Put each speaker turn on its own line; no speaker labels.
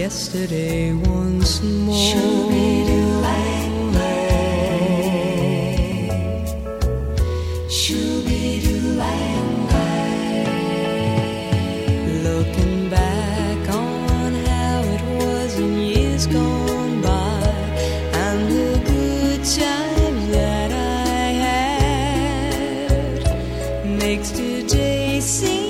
yesterday once Makes today seem.